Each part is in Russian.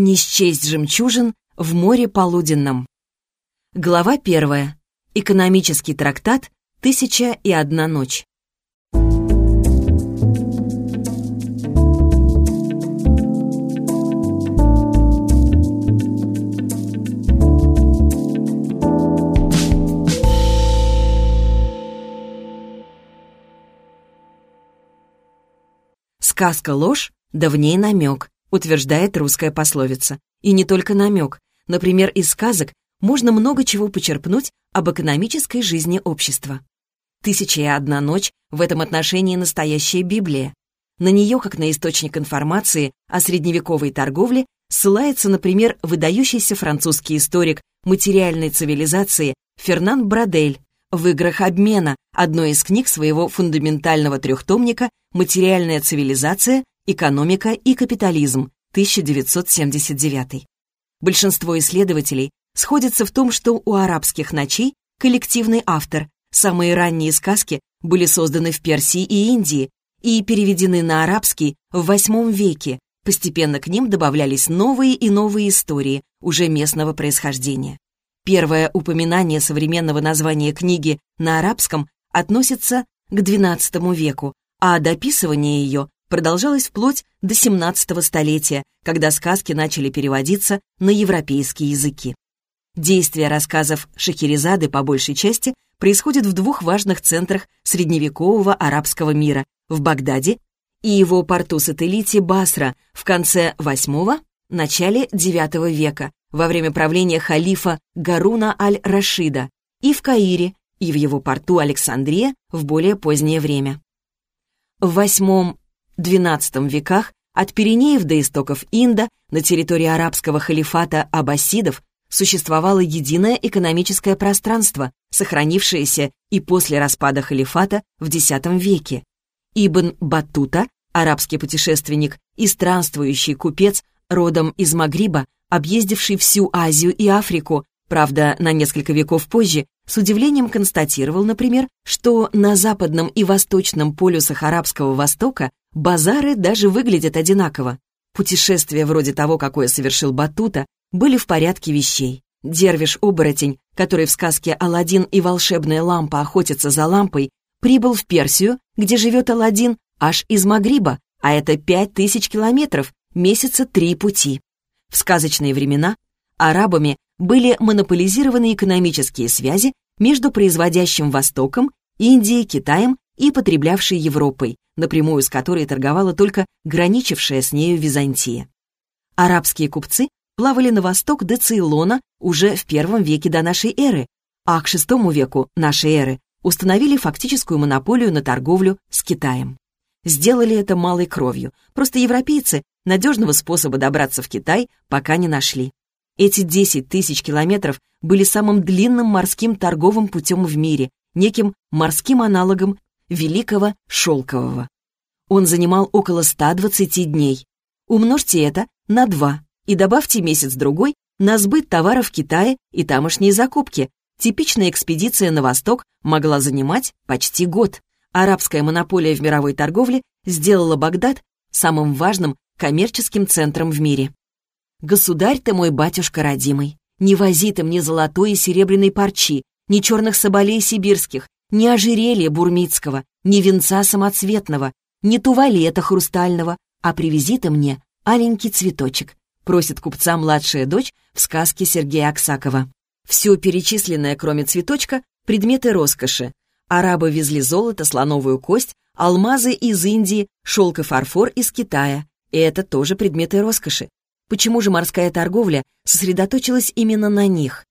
Не счесть жемчужин в море полуденном. Глава первая. Экономический трактат «Тысяча и одна ночь». Сказка — ложь, да в ней намек, утверждает русская пословица. И не только намек. Например, из сказок можно много чего почерпнуть об экономической жизни общества. «Тысяча и одна ночь» в этом отношении настоящая Библия. На нее, как на источник информации о средневековой торговле, ссылается, например, выдающийся французский историк материальной цивилизации Фернан Брадель в «Играх обмена», одной из книг своего фундаментального трехтомника «Материальная цивилизация, экономика и капитализм», 1979. Большинство исследователей сходятся в том, что у арабских ночей коллективный автор. Самые ранние сказки были созданы в Персии и Индии и переведены на арабский в VIII веке. Постепенно к ним добавлялись новые и новые истории, уже местного происхождения. Первое упоминание современного названия книги на арабском относится к XII веку, а дописывание ее продолжалось вплоть до 17 столетия, когда сказки начали переводиться на европейские языки. Действие рассказов Шахерезады по большей части происходит в двух важных центрах средневекового арабского мира – в Багдаде и его порту-сателлите Басра в конце VIII – начале IX века, во время правления халифа Гаруна аль-Рашида, и в Каире, и в его порту Александрия в более позднее время. В VIII-XII веках от Пиренеев до истоков Инда на территории арабского халифата аббасидов существовало единое экономическое пространство, сохранившееся и после распада халифата в X веке. Ибн Баттута, арабский путешественник и странствующий купец, родом из Магриба, объездивший всю Азию и Африку, правда, на несколько веков позже, с удивлением констатировал, например, что на западном и восточном полюсах Арабского Востока базары даже выглядят одинаково. Путешествия вроде того, какое совершил Батута, были в порядке вещей. Дервиш-оборотень, который в сказке «Аладдин и волшебная лампа охотятся за лампой», прибыл в Персию, где живет Аладдин, аж из Магриба, а это пять тысяч километров, месяца три пути. В сказочные времена арабами были монополизированы экономические связи между производящим Востоком, Индией, Китаем и потреблявшей Европой, напрямую с которой торговала только граничившая с нею Византия. Арабские купцы плавали на восток до Цейлона уже в первом веке до нашей эры, а к шестому веку нашей эры установили фактическую монополию на торговлю с Китаем. Сделали это малой кровью, просто европейцы надежного способа добраться в Китай пока не нашли. Эти 10 тысяч километров были самым длинным морским торговым путем в мире, неким морским аналогом Великого Шелкового. Он занимал около 120 дней. Умножьте это на 2 и добавьте месяц-другой на сбыт товаров в Китае и тамошние закупки. Типичная экспедиция на восток могла занимать почти год. Арабская монополия в мировой торговле сделала Багдад самым важным коммерческим центром в мире. «Государь ты мой, батюшка родимый, не вози ты мне золотой и серебряной парчи, ни черных соболей сибирских, ни ожерелья бурмитского, ни венца самоцветного, ни туалета хрустального, а привези ты мне аленький цветочек», просит купца младшая дочь в сказке Сергея Аксакова. Все перечисленное, кроме цветочка, предметы роскоши. Арабы везли золото, слоновую кость, алмазы из Индии, шелк и фарфор из Китая, и это тоже предметы роскоши. Почему же морская торговля сосредоточилась именно на них?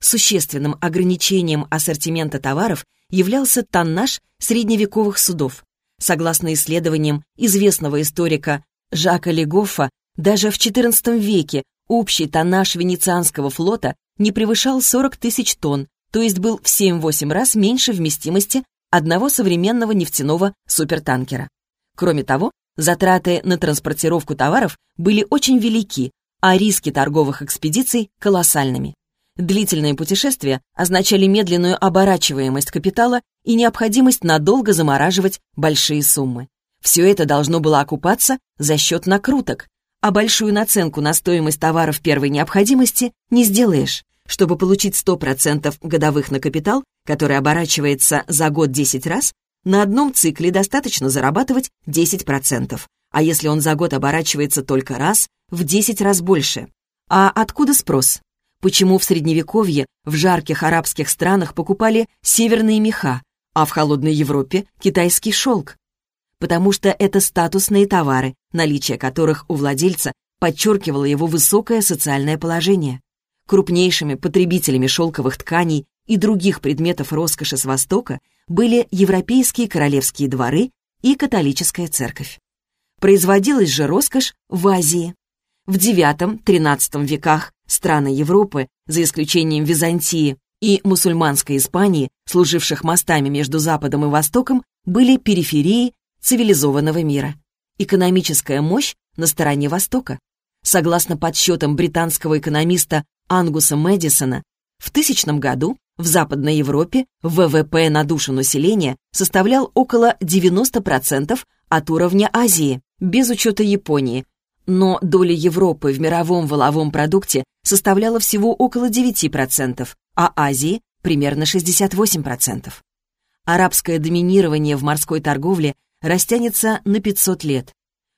Существенным ограничением ассортимента товаров являлся тоннаж средневековых судов. Согласно исследованиям известного историка Жака Легоффа, даже в XIV веке общий тоннаж венецианского флота не превышал 40 тысяч тонн, то есть был в 7-8 раз меньше вместимости одного современного нефтяного супертанкера. Кроме того, Затраты на транспортировку товаров были очень велики, а риски торговых экспедиций — колоссальными. Длительные путешествия означали медленную оборачиваемость капитала и необходимость надолго замораживать большие суммы. Все это должно было окупаться за счет накруток, а большую наценку на стоимость товаров первой необходимости не сделаешь. Чтобы получить 100% годовых на капитал, который оборачивается за год 10 раз, на одном цикле достаточно зарабатывать 10%, а если он за год оборачивается только раз, в 10 раз больше. А откуда спрос? Почему в Средневековье в жарких арабских странах покупали северные меха, а в холодной Европе — китайский шелк? Потому что это статусные товары, наличие которых у владельца подчеркивало его высокое социальное положение. Крупнейшими потребителями шелковых тканей и других предметов роскоши с Востока были европейские королевские дворы и католическая церковь. Производилась же роскошь в Азии. В IX-XIII веках страны Европы, за исключением Византии и мусульманской Испании, служивших мостами между Западом и Востоком, были периферией цивилизованного мира. Экономическая мощь на стороне Востока. Согласно подсчетам британского экономиста Ангуса Мэдисона, в тысячном году в Западной Европе ВВП на душу населения составлял около 90% от уровня Азии, без учета Японии, но доля Европы в мировом воловом продукте составляла всего около 9%, а Азии — примерно 68%. Арабское доминирование в морской торговле растянется на 500 лет.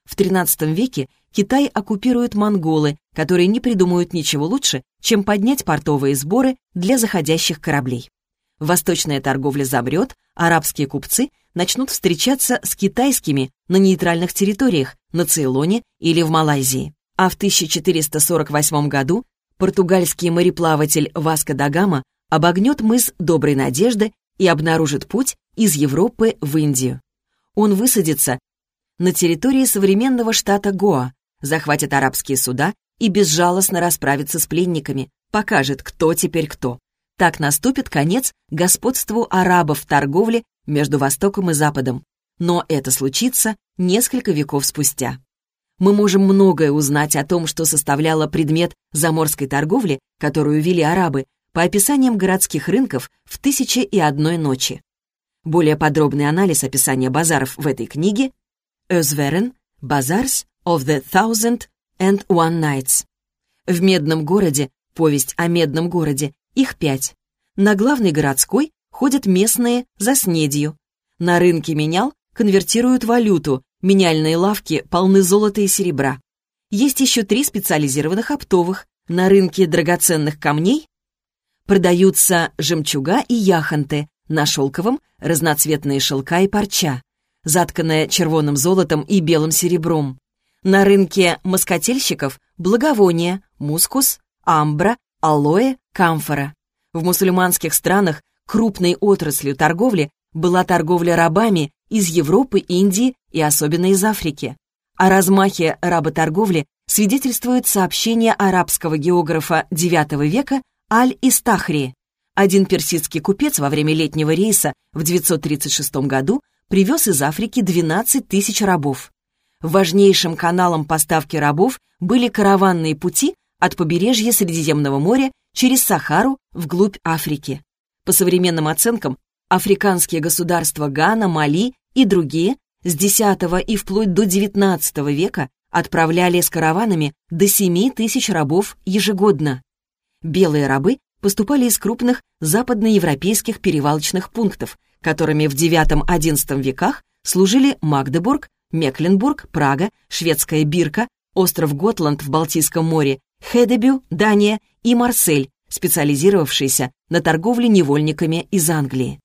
В XIII веке Китай оккупируют монголы, которые не придумают ничего лучше, чем поднять портовые сборы для заходящих кораблей. Восточная торговля замрет, арабские купцы начнут встречаться с китайскими на нейтральных территориях, на Цейлоне или в Малайзии. А в 1448 году португальский мореплаватель Васко да Гама обогнет мыс Доброй Надежды и обнаружит путь из Европы в Индию. Он высадится на территории современного штата Гоа, захватит арабские суда и безжалостно расправится с пленниками, покажет, кто теперь кто. Так наступит конец господству арабов в торговле между Востоком и Западом. Но это случится несколько веков спустя. Мы можем многое узнать о том, что составляло предмет заморской торговли, которую вели арабы, по описаниям городских рынков в «Тысяче и одной ночи». Более подробный анализ описания базаров в этой книге Özveren, Bazaars of the Thousand and One Nights. В «Медном городе» повесть о медном городе, их пять. На главной городской ходят местные за снедью. На рынке менял конвертируют валюту, меняльные лавки полны золота и серебра. Есть еще три специализированных оптовых. На рынке драгоценных камней продаются жемчуга и яхонты, на шелковом — разноцветные шелка и парча затканная червоным золотом и белым серебром. На рынке москотельщиков благовония, мускус, амбра, алоэ, камфора. В мусульманских странах крупной отраслью торговли была торговля рабами из Европы, Индии и особенно из Африки. О размахе работорговли свидетельствует сообщение арабского географа IX века Аль-Истахри. Один персидский купец во время летнего рейса в 936 году привез из Африки 12 тысяч рабов. Важнейшим каналом поставки рабов были караванные пути от побережья Средиземного моря через Сахару вглубь Африки. По современным оценкам, африканские государства Гана, Мали и другие с X и вплоть до XIX века отправляли с караванами до 7 тысяч рабов ежегодно. Белые рабы поступали из крупных западноевропейских перевалочных пунктов, которыми в IX-XI веках служили Магдебург, Мекленбург, Прага, шведская Бирка, остров Готланд в Балтийском море, Хедебю, Дания и Марсель, специализировавшиеся на торговле невольниками из Англии.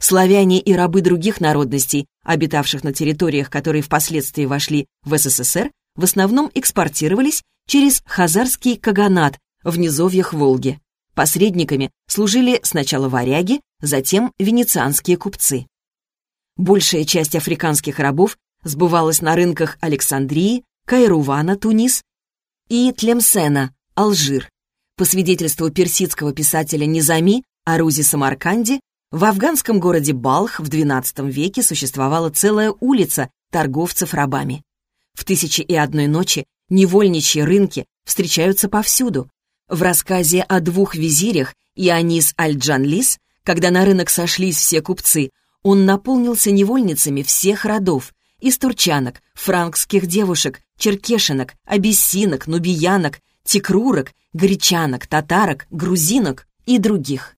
Славяне и рабы других народностей, обитавших на территориях, которые впоследствии вошли в СССР, в основном экспортировались через Хазарский Каганат в низовьях Волги. Посредниками служили сначала варяги, затем венецианские купцы. Большая часть африканских рабов сбывалась на рынках Александрии, Кайрувана, Тунис и Тлемсена, Алжир. По свидетельству персидского писателя Низами Арузи Самарканди, в афганском городе Балх в XII веке существовала целая улица торговцев рабами. В «Тысячи и одной ночи» невольничьи рынки встречаются повсюду. В рассказе о двух визирях Ионис Аль-Джанлис когда на рынок сошлись все купцы, он наполнился невольницами всех родов, из турчанок, франкских девушек, черкешинок, абиссинок, нубиянок, текрурок, гречанок, татарок, грузинок и других.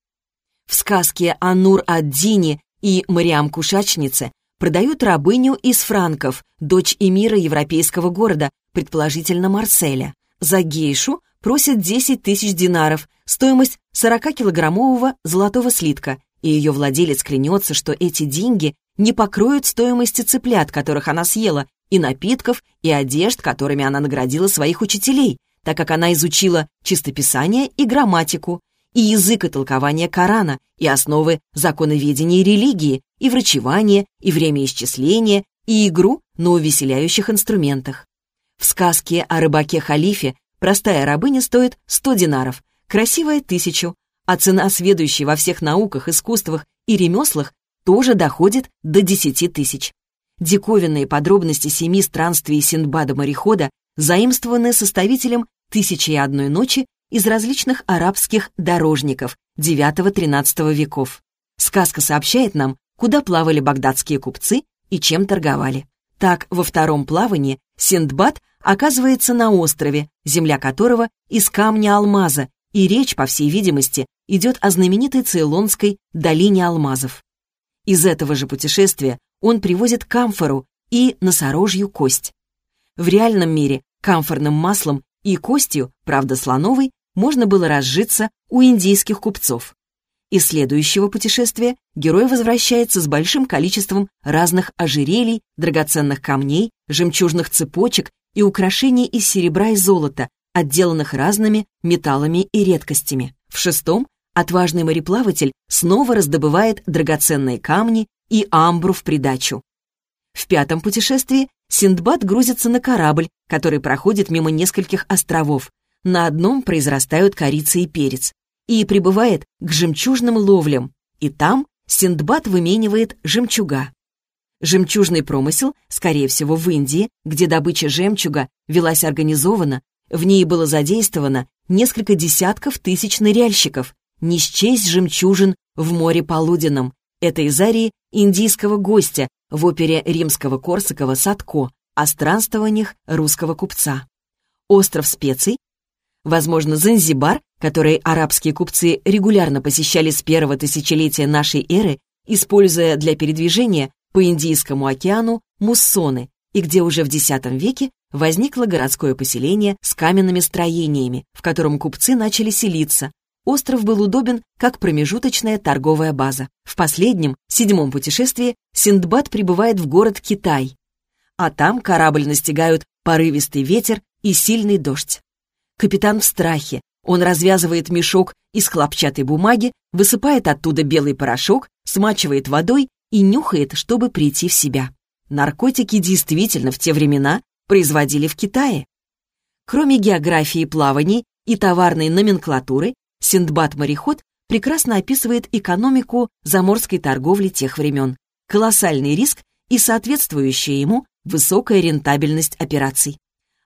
В сказке о Нур-ад-Дине и Мариам-Кушачнице продают рабыню из франков, дочь эмира европейского города, предположительно Марселя. За гейшу просят 10 тысяч динаров, стоимость 40-килограммового золотого слитка, и ее владелец клянется, что эти деньги не покроют стоимости цыплят, которых она съела, и напитков, и одежд, которыми она наградила своих учителей, так как она изучила чистописание и грамматику, и язык и толкование Корана, и основы законоведения религии, и врачевание, и время исчисления, и игру на увеселяющих инструментах. В сказке о рыбаке-халифе простая рабыня стоит 100 динаров, красивая — тысячу, а цена сведущей во всех науках, искусствах и ремеслах тоже доходит до 10 тысяч. Диковинные подробности семи странствий Синдбада-морехода заимствованы составителем «Тысячи и одной ночи» из различных арабских дорожников IX-XIII веков. Сказка сообщает нам, куда плавали багдадские купцы и чем торговали. Так, во втором плавании Синдбад оказывается на острове, земля которого из камня алмаза, и речь, по всей видимости, идет о знаменитой Цейлонской долине алмазов. Из этого же путешествия он привозит камфору и носорожью кость. В реальном мире камфорным маслом и костью, правда слоновой, можно было разжиться у индийских купцов. Из следующего путешествия герой возвращается с большим количеством разных ожерелий, драгоценных камней, жемчужных цепочек и украшений из серебра и золота, отделанных разными металлами и редкостями. В шестом отважный мореплаватель снова раздобывает драгоценные камни и амбру в придачу. В пятом путешествии Синдбад грузится на корабль, который проходит мимо нескольких островов. На одном произрастают корица и перец. И прибывает к жемчужным ловлям. И там Синдбад выменивает жемчуга. Жемчужный промысел, скорее всего, в Индии, где добыча жемчуга велась организованно, в ней было задействовано несколько десятков тысяч ныряльщиков, не счесть жемчужин в море полуденном. Это из арии индийского гостя в опере римского Корсакова «Садко» о странствованиях русского купца. Остров специй, возможно, Занзибар, который арабские купцы регулярно посещали с первого тысячелетия нашей эры, используя для передвижения по Индийскому океану муссоны, и где уже в X веке возникло городское поселение с каменными строениями, в котором купцы начали селиться, остров был удобен как промежуточная торговая база. В последнем, седьмом путешествии, Синдбад прибывает в город Китай, а там корабль настигают порывистый ветер и сильный дождь. Капитан в страхе, он развязывает мешок из хлопчатой бумаги, высыпает оттуда белый порошок, смачивает водой и нюхает, чтобы прийти в себя. Наркотики действительно в те времена производили в Китае. Кроме географии плаваний и товарной номенклатуры, Синдбад-мореход прекрасно описывает экономику заморской торговли тех времен, колоссальный риск и соответствующая ему высокая рентабельность операций.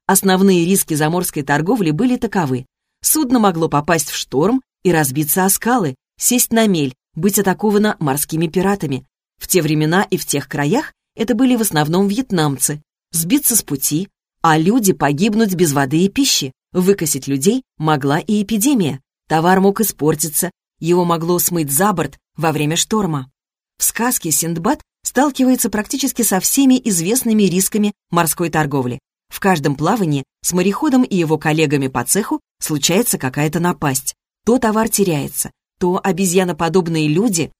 Основные риски заморской торговли были таковы. Судно могло попасть в шторм и разбиться о скалы, сесть на мель, быть атаковано морскими пиратами. В те времена и в тех краях это были в основном вьетнамцы. Сбиться с пути, а люди погибнуть без воды и пищи. Выкосить людей могла и эпидемия. Товар мог испортиться, его могло смыть за борт во время шторма. В сказке Синдбад сталкивается практически со всеми известными рисками морской торговли. В каждом плавании с мореходом и его коллегами по цеху случается какая-то напасть. То товар теряется, то обезьяноподобные люди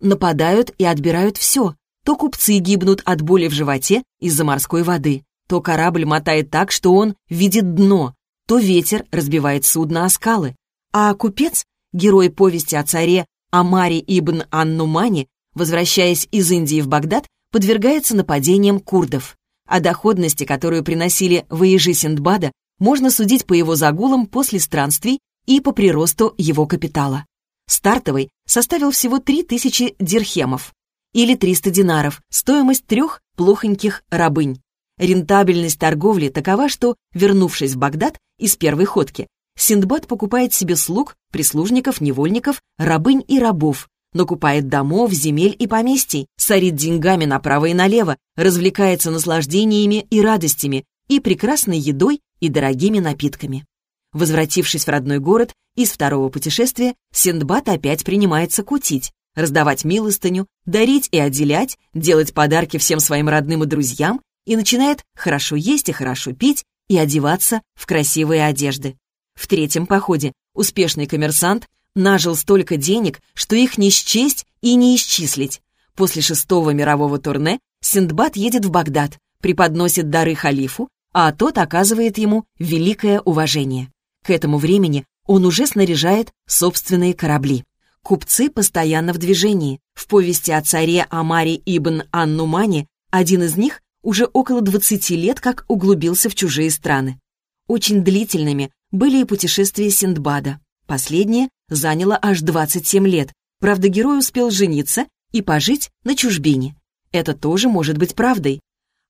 нападают и отбирают все, то купцы гибнут от боли в животе из-за морской воды, то корабль мотает так, что он видит дно, то ветер разбивает судно о скалы, а купец, герой повести о царе Амари ибн Аннумани, возвращаясь из Индии в Багдад, подвергается нападениям курдов. О доходности, которую приносили воежи Синдбада, можно судить по его загулам после странствий и по приросту его капитала. Стартовый составил всего 3000 дирхемов, или 300 динаров, стоимость трех плохоньких рабынь. Рентабельность торговли такова, что, вернувшись в Багдад из первой ходки, Синдбад покупает себе слуг, прислужников, невольников, рабынь и рабов, накупает домов, земель и поместий, сорит деньгами направо и налево, развлекается наслаждениями и радостями, и прекрасной едой, и дорогими напитками. Возвратившись в родной город, из второго путешествия Синдбад опять принимается кутить, раздавать милостыню, дарить и отделять, делать подарки всем своим родным и друзьям и начинает хорошо есть и хорошо пить и одеваться в красивые одежды. В третьем походе успешный коммерсант нажил столько денег, что их не счесть и не исчислить. После шестого мирового турне Синдбад едет в Багдад, преподносит дары халифу, а тот оказывает ему великое уважение. К этому времени он уже снаряжает собственные корабли. Купцы постоянно в движении. В повести о царе Амари ибн Аннумане один из них уже около 20 лет как углубился в чужие страны. Очень длительными были и путешествия Синдбада. Последнее заняло аж 27 лет. Правда, герой успел жениться и пожить на чужбине. Это тоже может быть правдой.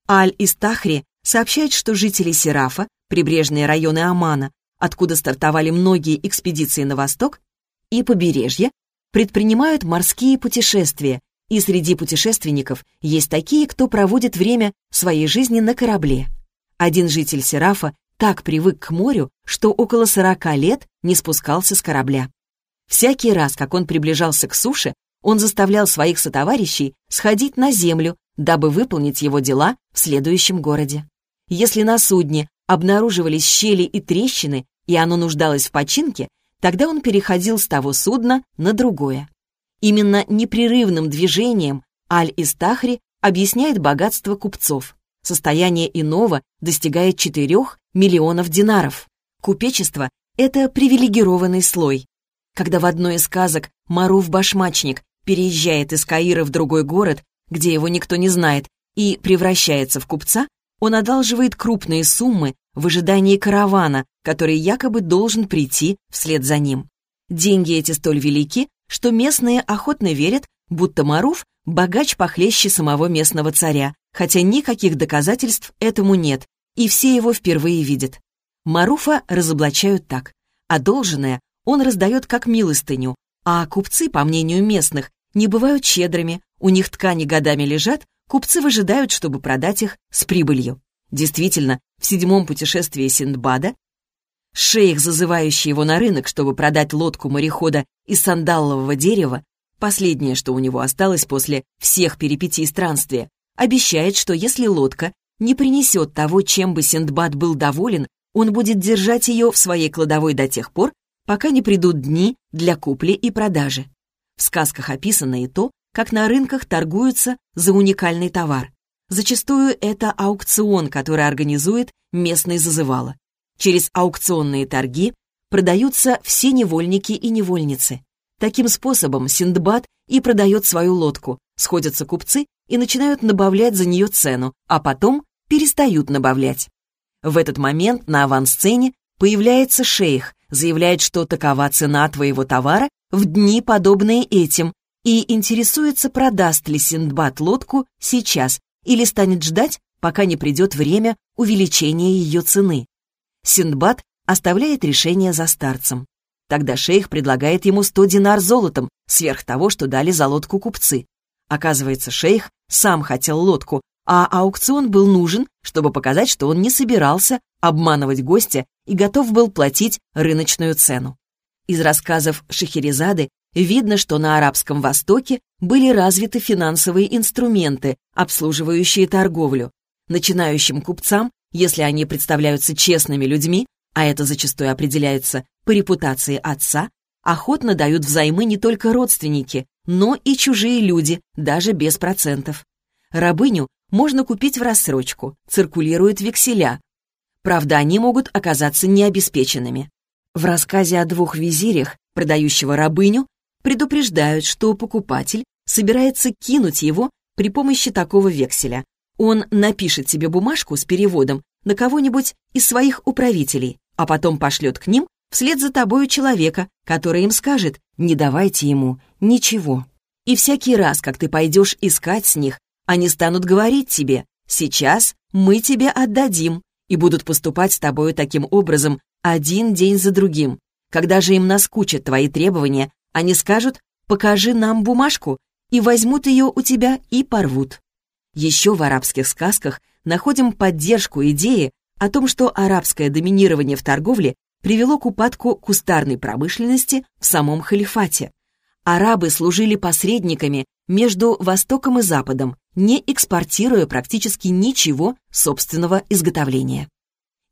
Аль-Истахри сообщает, что жители Серафа, прибрежные районы Омана, откуда стартовали многие экспедиции на восток, и побережье, предпринимают морские путешествия, и среди путешественников есть такие, кто проводит время своей жизни на корабле. Один житель Серафа так привык к морю, что около 40 лет не спускался с корабля. Всякий раз, как он приближался к суше, он заставлял своих сотоварищей сходить на землю, дабы выполнить его дела в следующем городе. Если на судне обнаруживались щели и трещины, и оно нуждалось в починке, тогда он переходил с того судна на другое. Именно непрерывным движением Аль-Истахри объясняет богатство купцов. Состояние иного достигает 4 миллионов динаров. Купечество — это привилегированный слой. Когда в одной из сказок Маруф-башмачник переезжает из Каира в другой город, где его никто не знает, и превращается в купца, он одалживает крупные суммы в ожидании каравана, который якобы должен прийти вслед за ним. Деньги эти столь велики, что местные охотно верят, будто Маруф – богач похлеще самого местного царя, хотя никаких доказательств этому нет, и все его впервые видят. Маруфа разоблачают так. Одолженное он раздает как милостыню, а купцы, по мнению местных, не бывают щедрыми, у них ткани годами лежат, купцы выжидают, чтобы продать их с прибылью. Действительно, в седьмом путешествии Синдбада шейх, зазывающий его на рынок, чтобы продать лодку морехода из сандалового дерева, последнее, что у него осталось после всех перипетий странствия, обещает, что если лодка не принесет того, чем бы Синдбад был доволен, он будет держать ее в своей кладовой до тех пор, пока не придут дни для купли и продажи. В сказках описано и то, как на рынках торгуются за уникальный товар. Зачастую это аукцион, который организует местный зазывало. Через аукционные торги продаются все невольники и невольницы. Таким способом Синдбад и продает свою лодку, сходятся купцы и начинают набавлять за нее цену, а потом перестают набавлять. В этот момент на авансцене появляется шейх, заявляет, что такова цена твоего товара в дни, подобные этим, и интересуется, продаст ли Синдбад лодку сейчас или станет ждать, пока не придет время увеличения ее цены. Синдбад оставляет решение за старцем. Тогда шейх предлагает ему 100 динар золотом, сверх того, что дали за лодку купцы. Оказывается, шейх сам хотел лодку, а аукцион был нужен, чтобы показать, что он не собирался обманывать гостя и готов был платить рыночную цену. Из рассказов Шахерезады видно, что на Арабском Востоке были развиты финансовые инструменты, обслуживающие торговлю. Начинающим купцам, если они представляются честными людьми, а это зачастую определяется по репутации отца, охотно дают взаймы не только родственники, но и чужие люди, даже без процентов. Рабыню можно купить в рассрочку, циркулируют векселя. Правда, они могут оказаться необеспеченными. В рассказе о двух визирях, продающего рабыню, предупреждают, что покупатель собирается кинуть его при помощи такого векселя. Он напишет себе бумажку с переводом на кого-нибудь из своих управителей, а потом пошлет к ним вслед за тобою человека, который им скажет «не давайте ему ничего». И всякий раз, как ты пойдешь искать с них, они станут говорить тебе «сейчас мы тебе отдадим» и будут поступать с тобою таким образом один день за другим. Когда же им наскучат твои требования, они скажут покажи нам бумажку, и возьмут ее у тебя и порвут. Еще в арабских сказках находим поддержку идеи о том, что арабское доминирование в торговле привело к упадку кустарной промышленности в самом халифате. Арабы служили посредниками между Востоком и Западом, не экспортируя практически ничего собственного изготовления.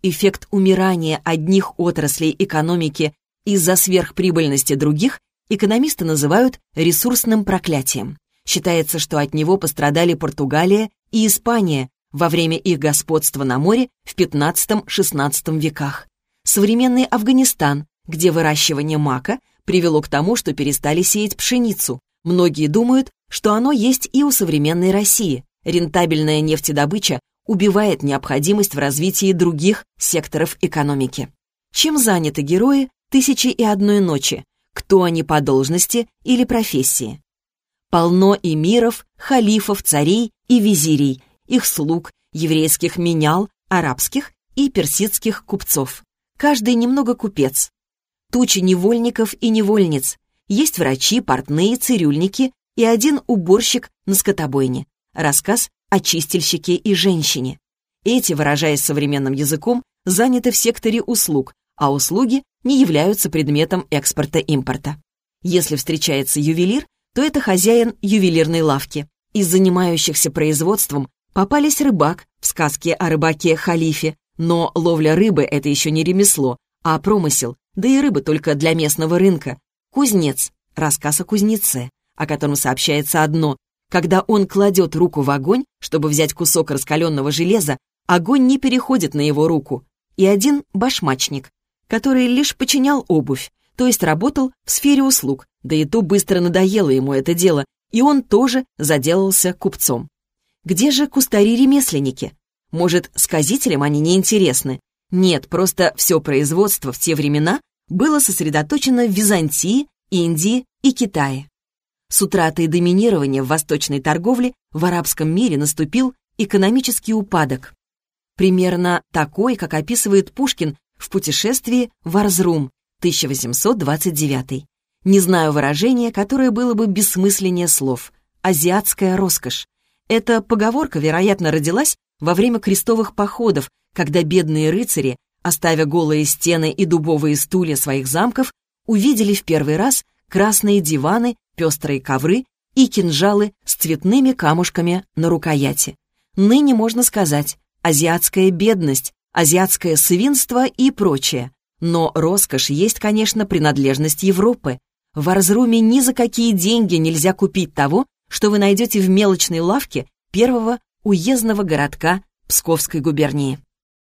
Эффект умирания одних отраслей экономики из-за сверхприбыльности других экономисты называют ресурсным проклятием. Считается, что от него пострадали Португалия и Испания во время их господства на море в XV-XVI веках. Современный Афганистан, где выращивание мака привело к тому, что перестали сеять пшеницу. Многие думают, что оно есть и у современной России. Рентабельная нефтедобыча убивает необходимость в развитии других секторов экономики. Чем заняты герои «Тысячи и одной ночи»? Кто они по должности или профессии? Полно эмиров, халифов, царей и визирей, их слуг, еврейских менял, арабских и персидских купцов. Каждый немного купец. Тучи невольников и невольниц. Есть врачи, портные, цирюльники и один уборщик на скотобойне. Рассказ о чистильщике и женщине. Эти, выражаясь современным языком, заняты в секторе услуг, а услуги не являются предметом экспорта-импорта. Если встречается ювелир, то это хозяин ювелирной лавки. Из занимающихся производством попались рыбак в сказке о рыбаке-халифе, но ловля рыбы — это еще не ремесло, а промысел, да и рыба только для местного рынка. Кузнец — рассказ о кузнеце, о котором сообщается одно. Когда он кладет руку в огонь, чтобы взять кусок раскаленного железа, огонь не переходит на его руку. И один башмачник, который лишь починял обувь, то есть работал в сфере услуг, да и то быстро надоело ему это дело, и он тоже заделался купцом. Где же кустари-ремесленники? Может, сказителям они не интересны? Нет, просто все производство в те времена было сосредоточено в Византии, Индии и Китае. С утратой доминирования в восточной торговле в арабском мире наступил экономический упадок. Примерно такой, как описывает Пушкин в путешествии в Арзрум 1829. Не знаю выражения, которое было бы бессмысленнее слов. Азиатская роскошь. Эта поговорка, вероятно, родилась во время крестовых походов, когда бедные рыцари, оставя голые стены и дубовые стулья своих замков, увидели в первый раз красные диваны, пестрые ковры и кинжалы с цветными камушками на рукояти. Ныне можно сказать азиатская бедность, азиатское свинство и прочее. Но роскошь есть, конечно, принадлежность Европы. В Арзруме ни за какие деньги нельзя купить того, что вы найдете в мелочной лавке первого уездного городка Псковской губернии.